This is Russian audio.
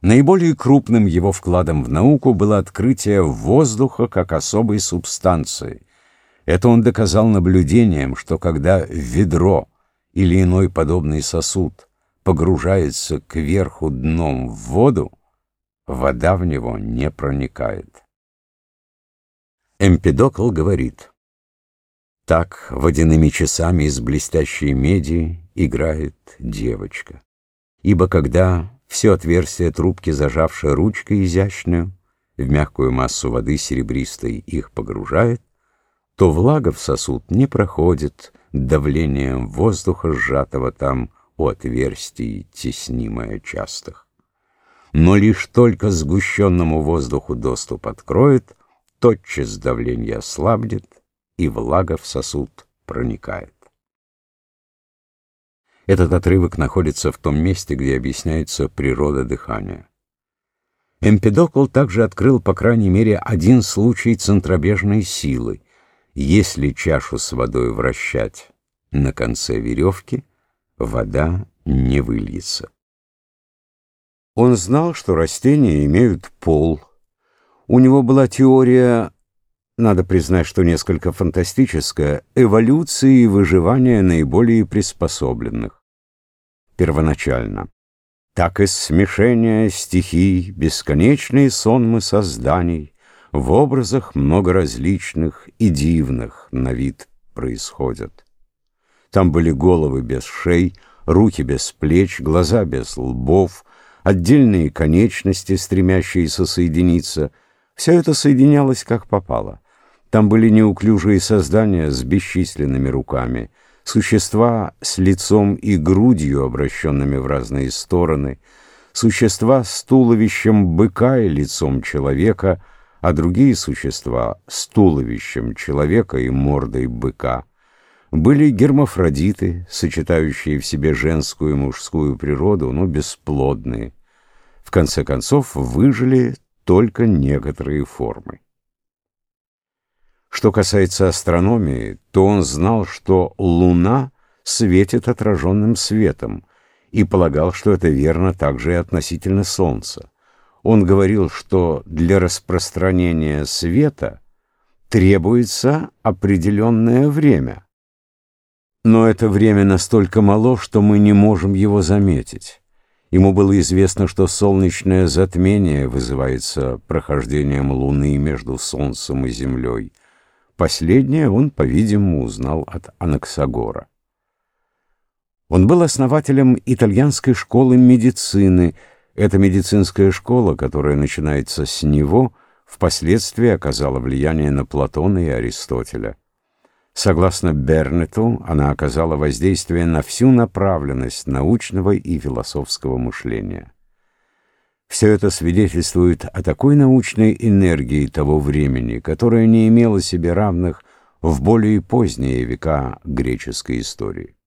Наиболее крупным его вкладом в науку было открытие воздуха как особой субстанции. Это он доказал наблюдением, что когда ведро или иной подобный сосуд погружается кверху дном в воду, вода в него не проникает. Эмпидокл говорит, «Так водяными часами из блестящей меди играет девочка. Ибо когда все отверстие трубки, зажавшее ручкой изящную, в мягкую массу воды серебристой их погружает, то влага в сосуд не проходит давлением воздуха, сжатого там у отверстий, теснимое частых. Но лишь только сгущенному воздуху доступ откроет, тотчас давление ослабнет, и влага в сосуд проникает. Этот отрывок находится в том месте, где объясняется природа дыхания. Эмпедокл также открыл, по крайней мере, один случай центробежной силы. Если чашу с водой вращать на конце веревки, вода не выльется. Он знал, что растения имеют пол, у него была теория, надо признать, что несколько фантастическая, эволюции и выживания наиболее приспособленных. Первоначально. Так из смешения стихий, бесконечные сонмы созданий, в образах многоразличных и дивных на вид происходят. Там были головы без шей, руки без плеч, глаза без лбов, отдельные конечности, стремящиеся соединиться — все это соединялось как попало. Там были неуклюжие создания с бесчисленными руками, существа с лицом и грудью, обращенными в разные стороны, существа с туловищем быка и лицом человека, а другие существа с туловищем человека и мордой быка. Были гермафродиты, сочетающие в себе женскую и мужскую природу, но бесплодные. В конце концов, выжили только некоторые формы. Что касается астрономии, то он знал, что Луна светит отраженным светом, и полагал, что это верно также и относительно Солнца. Он говорил, что для распространения света требуется определенное время. Но это время настолько мало, что мы не можем его заметить. Ему было известно, что солнечное затмение вызывается прохождением Луны между Солнцем и Землей. Последнее он, по-видимому, узнал от Анаксагора. Он был основателем итальянской школы медицины. Эта медицинская школа, которая начинается с него, впоследствии оказала влияние на Платона и Аристотеля. Согласно Бернету, она оказала воздействие на всю направленность научного и философского мышления. Все это свидетельствует о такой научной энергии того времени, которая не имела себе равных в более поздние века греческой истории.